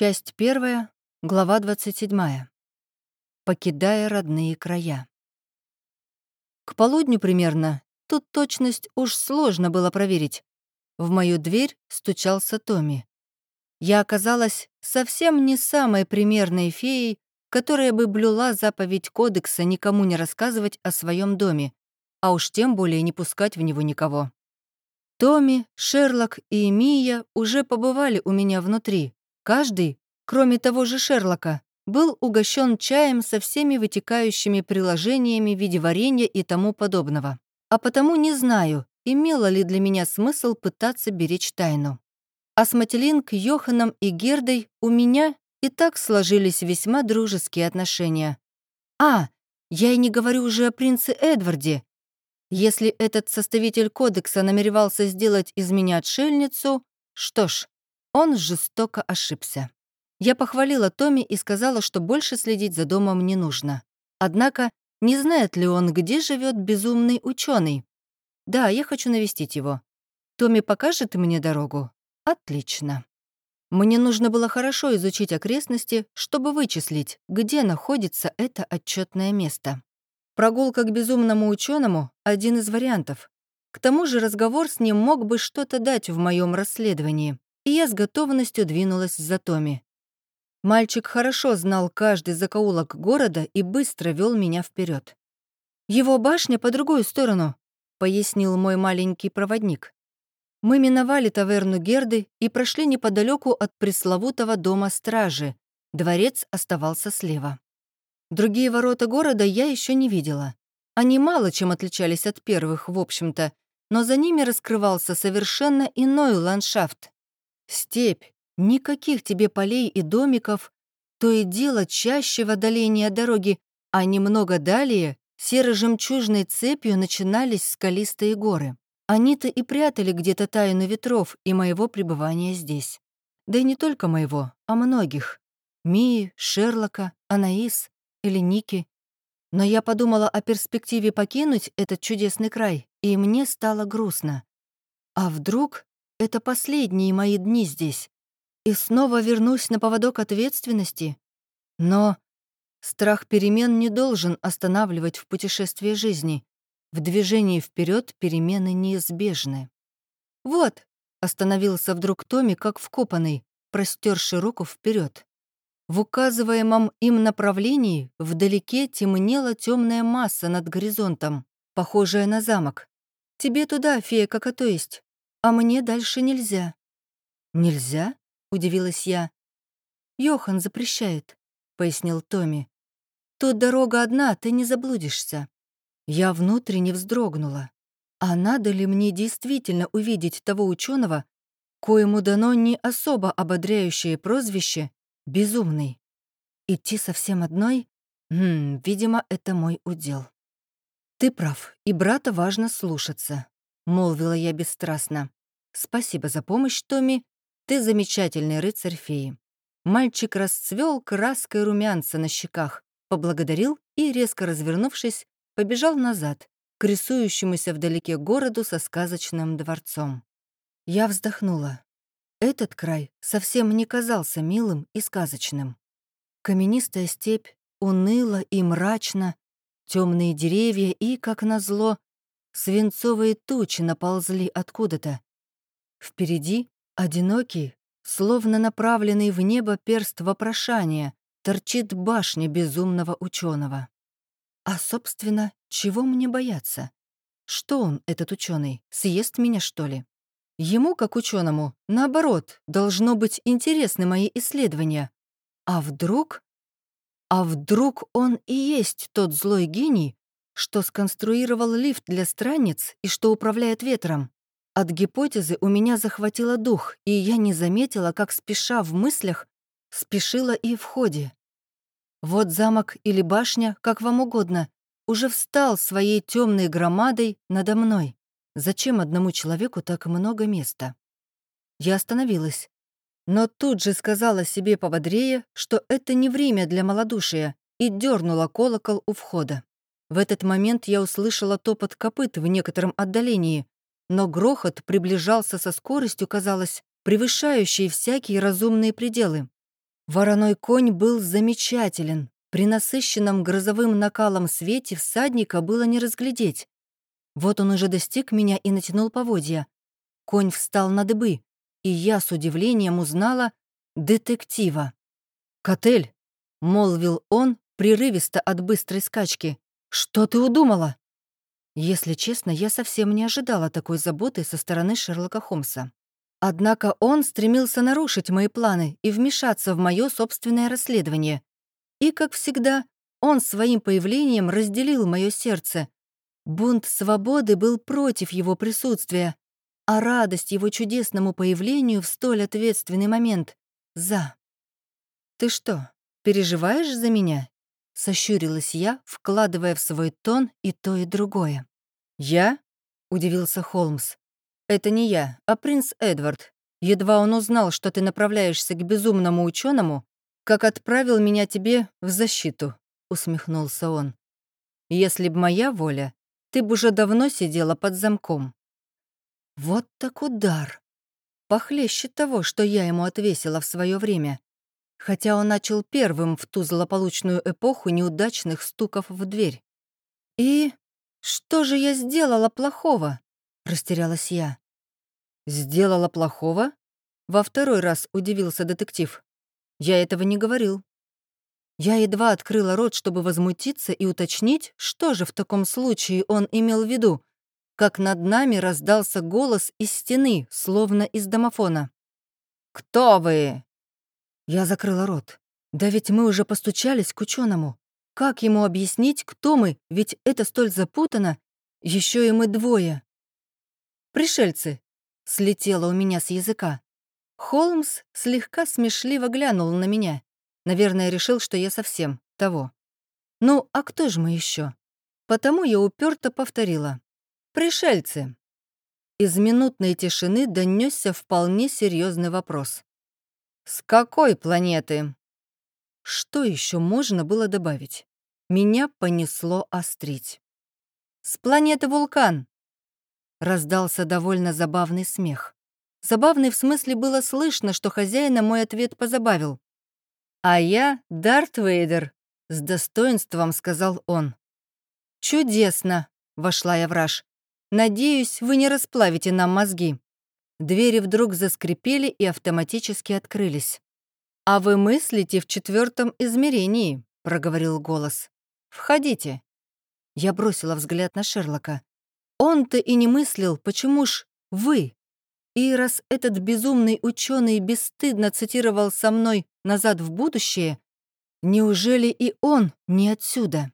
Часть первая, глава 27. Покидая родные края. К полудню примерно, тут точность уж сложно было проверить. В мою дверь стучался Томми. Я оказалась совсем не самой примерной феей, которая бы блюла заповедь кодекса никому не рассказывать о своем доме, а уж тем более не пускать в него никого. Томми, Шерлок и Мия уже побывали у меня внутри, Каждый, кроме того же Шерлока, был угощен чаем со всеми вытекающими приложениями в виде варенья и тому подобного. А потому не знаю, имело ли для меня смысл пытаться беречь тайну. А с Мателинг, Йоханом и Гердой у меня и так сложились весьма дружеские отношения. А, я и не говорю уже о принце Эдварде. Если этот составитель кодекса намеревался сделать из меня отшельницу, что ж, он жестоко ошибся. Я похвалила Томми и сказала, что больше следить за домом не нужно. Однако, не знает ли он, где живет безумный ученый? Да, я хочу навестить его. Томми покажет мне дорогу? Отлично. Мне нужно было хорошо изучить окрестности, чтобы вычислить, где находится это отчетное место. Прогулка к безумному ученому один из вариантов. К тому же разговор с ним мог бы что-то дать в моем расследовании и я с готовностью двинулась за Томи. Мальчик хорошо знал каждый закоулок города и быстро вел меня вперед. «Его башня по другую сторону», — пояснил мой маленький проводник. Мы миновали таверну Герды и прошли неподалеку от пресловутого дома стражи. Дворец оставался слева. Другие ворота города я еще не видела. Они мало чем отличались от первых, в общем-то, но за ними раскрывался совершенно иной ландшафт. Степь, никаких тебе полей и домиков, то и дело чаще в отдалении от дороги, а немного далее серо-жемчужной цепью начинались скалистые горы. Они-то и прятали где-то тайну ветров и моего пребывания здесь. Да и не только моего, а многих. Мии, Шерлока, Анаис или Ники. Но я подумала о перспективе покинуть этот чудесный край, и мне стало грустно. А вдруг это последние мои дни здесь. И снова вернусь на поводок ответственности. Но страх перемен не должен останавливать в путешествии жизни. В движении вперед перемены неизбежны. «Вот», — остановился вдруг Томми, как вкопанный, простерши руку вперед. В указываемом им направлении вдалеке темнела темная масса над горизонтом, похожая на замок. «Тебе туда, фея как то есть а мне дальше нельзя». «Нельзя?» — удивилась я. «Йохан запрещает», — пояснил Томми. «Тут дорога одна, ты не заблудишься». Я внутренне вздрогнула. А надо ли мне действительно увидеть того ученого, коему дано не особо ободряющее прозвище «безумный»? Идти совсем одной? Хм, видимо, это мой удел. Ты прав, и брата важно слушаться. — молвила я бесстрастно. «Спасибо за помощь, Томми. Ты замечательный рыцарь феи». Мальчик расцвел краской румянца на щеках, поблагодарил и, резко развернувшись, побежал назад, к рисующемуся вдалеке городу со сказочным дворцом. Я вздохнула. Этот край совсем не казался милым и сказочным. Каменистая степь уныла и мрачно, темные деревья и, как назло, Свинцовые тучи наползли откуда-то. Впереди, одинокий, словно направленный в небо перст вопрошания, торчит башня безумного ученого. А, собственно, чего мне бояться? Что он, этот ученый, съест меня, что ли? Ему, как ученому, наоборот, должно быть интересны мои исследования. А вдруг... А вдруг он и есть тот злой гений, что сконструировал лифт для странниц и что управляет ветром. От гипотезы у меня захватило дух, и я не заметила, как, спеша в мыслях, спешила и в ходе. Вот замок или башня, как вам угодно, уже встал своей темной громадой надо мной. Зачем одному человеку так много места? Я остановилась, но тут же сказала себе пободрее, что это не время для малодушия, и дернула колокол у входа. В этот момент я услышала топот копыт в некотором отдалении, но грохот приближался со скоростью, казалось, превышающей всякие разумные пределы. Вороной конь был замечателен. При насыщенном грозовым накалом свете всадника было не разглядеть. Вот он уже достиг меня и натянул поводья. Конь встал на дыбы, и я с удивлением узнала детектива. «Котель», — молвил он, прерывисто от быстрой скачки, — «что ты удумала?» Если честно, я совсем не ожидала такой заботы со стороны Шерлока Холмса. Однако он стремился нарушить мои планы и вмешаться в мое собственное расследование. И, как всегда, он своим появлением разделил мое сердце. Бунт свободы был против его присутствия, а радость его чудесному появлению в столь ответственный момент — за. «Ты что, переживаешь за меня?» — сощурилась я, вкладывая в свой тон и то, и другое. «Я?» — удивился Холмс. «Это не я, а принц Эдвард. Едва он узнал, что ты направляешься к безумному ученому, как отправил меня тебе в защиту», — усмехнулся он. «Если б моя воля, ты бы уже давно сидела под замком». Вот так удар. Похлеще того, что я ему отвесила в свое время. Хотя он начал первым в ту злополучную эпоху неудачных стуков в дверь. «И что же я сделала плохого?» — растерялась я. «Сделала плохого?» — во второй раз удивился детектив. «Я этого не говорил». Я едва открыла рот, чтобы возмутиться и уточнить, что же в таком случае он имел в виду, как над нами раздался голос из стены, словно из домофона. «Кто вы?» Я закрыла рот. «Да ведь мы уже постучались к ученому. Как ему объяснить, кто мы, ведь это столь запутано, еще и мы двое?» «Пришельцы», — слетело у меня с языка. Холмс слегка смешливо глянул на меня. Наверное, решил, что я совсем того. «Ну, а кто же мы еще? Потому я уперто повторила. «Пришельцы». Из минутной тишины донесся вполне серьезный вопрос. «С какой планеты?» Что еще можно было добавить? Меня понесло острить. «С планеты Вулкан!» Раздался довольно забавный смех. Забавный в смысле было слышно, что хозяина мой ответ позабавил. «А я Дарт Вейдер», — с достоинством сказал он. «Чудесно!» — вошла я в раж. Надеюсь, вы не расплавите нам мозги». Двери вдруг заскрипели и автоматически открылись. «А вы мыслите в четвертом измерении», — проговорил голос. «Входите». Я бросила взгляд на Шерлока. Он-то и не мыслил, почему ж вы? И раз этот безумный ученый бесстыдно цитировал со мной «назад в будущее», неужели и он не отсюда?